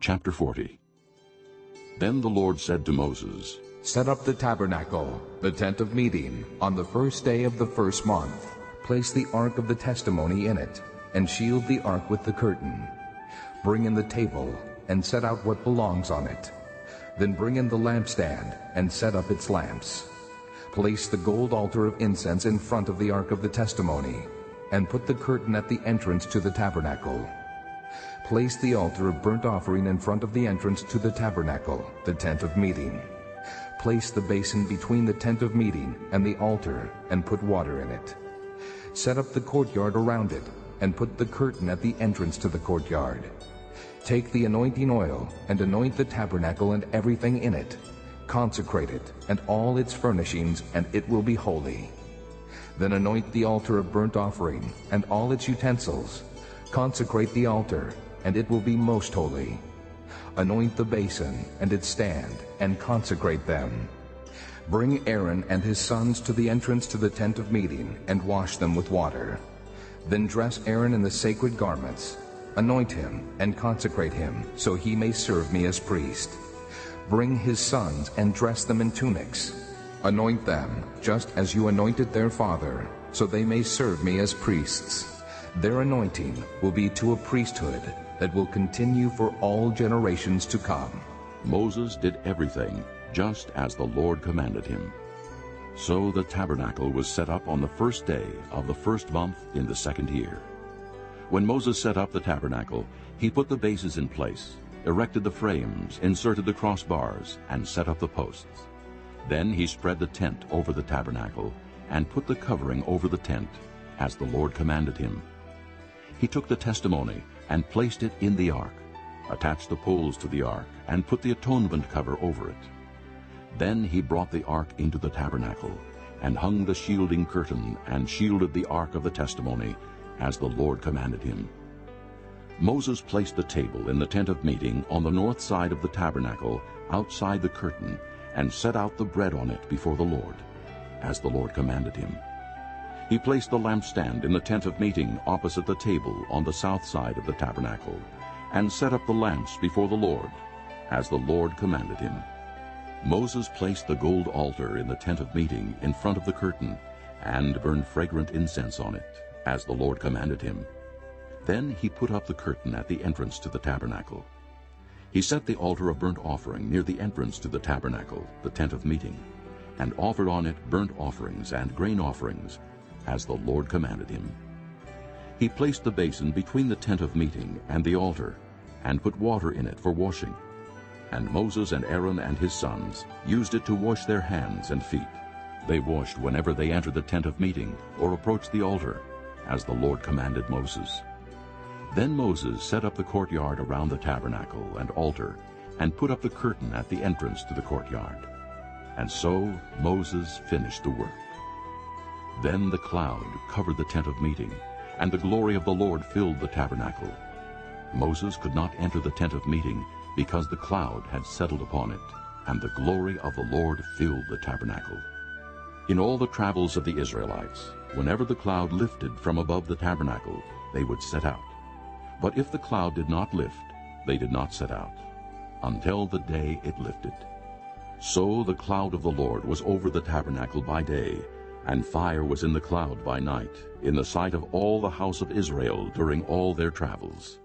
Chapter 40 Then the Lord said to Moses, Set up the tabernacle, the tent of meeting, on the first day of the first month. Place the ark of the testimony in it, and shield the ark with the curtain. Bring in the table, and set out what belongs on it. Then bring in the lampstand, and set up its lamps. Place the gold altar of incense in front of the ark of the testimony, and put the curtain at the entrance to the tabernacle. Place the altar of burnt offering in front of the entrance to the tabernacle, the tent of meeting. Place the basin between the tent of meeting and the altar, and put water in it. Set up the courtyard around it, and put the curtain at the entrance to the courtyard. Take the anointing oil, and anoint the tabernacle and everything in it. Consecrate it, and all its furnishings, and it will be holy. Then anoint the altar of burnt offering, and all its utensils. Consecrate the altar, and it will be most holy. Anoint the basin and its stand, and consecrate them. Bring Aaron and his sons to the entrance to the tent of meeting, and wash them with water. Then dress Aaron in the sacred garments. Anoint him and consecrate him, so he may serve me as priest. Bring his sons and dress them in tunics. Anoint them, just as you anointed their father, so they may serve me as priests. Their anointing will be to a priesthood that will continue for all generations to come. Moses did everything just as the Lord commanded him. So the tabernacle was set up on the first day of the first month in the second year. When Moses set up the tabernacle, he put the bases in place, erected the frames, inserted the crossbars, and set up the posts. Then he spread the tent over the tabernacle and put the covering over the tent, as the Lord commanded him. He took the testimony and placed it in the ark, attached the poles to the ark, and put the atonement cover over it. Then he brought the ark into the tabernacle, and hung the shielding curtain, and shielded the ark of the testimony, as the Lord commanded him. Moses placed the table in the tent of meeting on the north side of the tabernacle, outside the curtain, and set out the bread on it before the Lord, as the Lord commanded him. He placed the lampstand in the tent of meeting opposite the table on the south side of the tabernacle, and set up the lamps before the Lord, as the Lord commanded him. Moses placed the gold altar in the tent of meeting in front of the curtain, and burned fragrant incense on it, as the Lord commanded him. Then he put up the curtain at the entrance to the tabernacle. He set the altar of burnt offering near the entrance to the tabernacle, the tent of meeting, and offered on it burnt offerings and grain offerings, as the Lord commanded him. He placed the basin between the tent of meeting and the altar, and put water in it for washing. And Moses and Aaron and his sons used it to wash their hands and feet. They washed whenever they entered the tent of meeting or approached the altar, as the Lord commanded Moses. Then Moses set up the courtyard around the tabernacle and altar, and put up the curtain at the entrance to the courtyard. And so Moses finished the work. Then the cloud covered the tent of meeting, and the glory of the Lord filled the tabernacle. Moses could not enter the tent of meeting because the cloud had settled upon it, and the glory of the Lord filled the tabernacle. In all the travels of the Israelites, whenever the cloud lifted from above the tabernacle, they would set out. But if the cloud did not lift, they did not set out, until the day it lifted. So the cloud of the Lord was over the tabernacle by day, and fire was in the cloud by night, in the sight of all the house of Israel during all their travels.